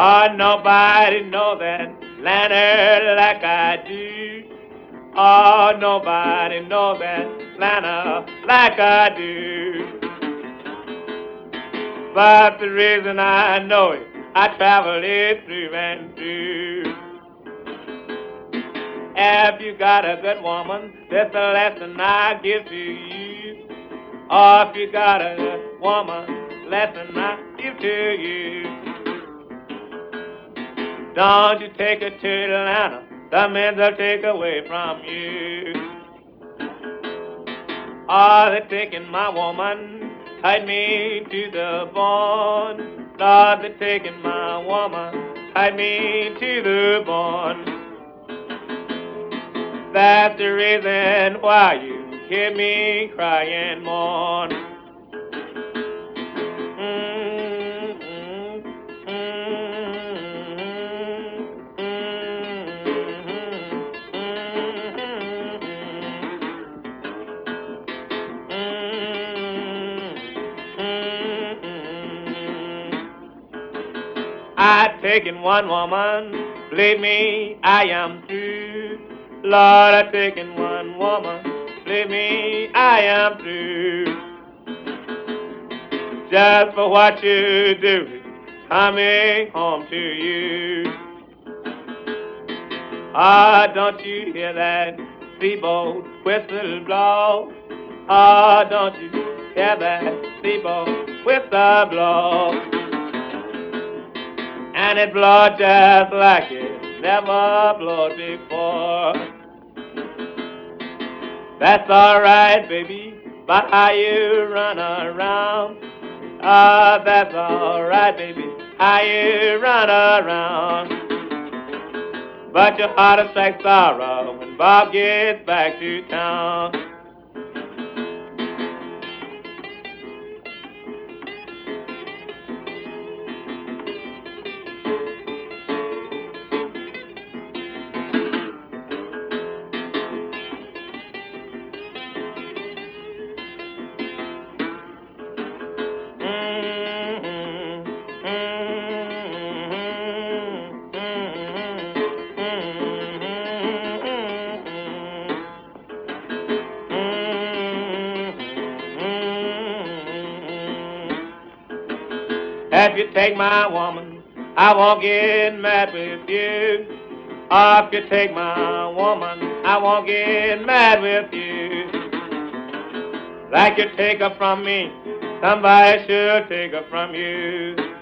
Oh, nobody know that Atlanta like I do. Oh, nobody know that Atlanta like I do. But the reason I know it, I travel it through and through. If you got a good woman, that's the lesson I give to you. Oh, if you got a woman, lesson I give to you. Don't you take her to Atlanta, the men will take away from you. Oh, they're taking my woman, hide me to the bone. Lord, they're taking my woman, hide me to the bone. That's the reason why you hear me cry and mourn. I taken one woman, believe me, I am through. Lord, I taken one woman, believe me, I am through. Just for what you do, coming home to you. Ah, don't you hear that steamboat whistle blow? Ah, don't you hear that steamboat whistle blow? And it blows just like it never blowed before. That's alright, baby, but how you run around? Ah, that's alright, baby, how you run around. But your heart strike sorrow when Bob gets back to town. If you take my woman, I won't get mad with you. Or if you take my woman, I won't get mad with you. Like you take her from me, somebody should take her from you.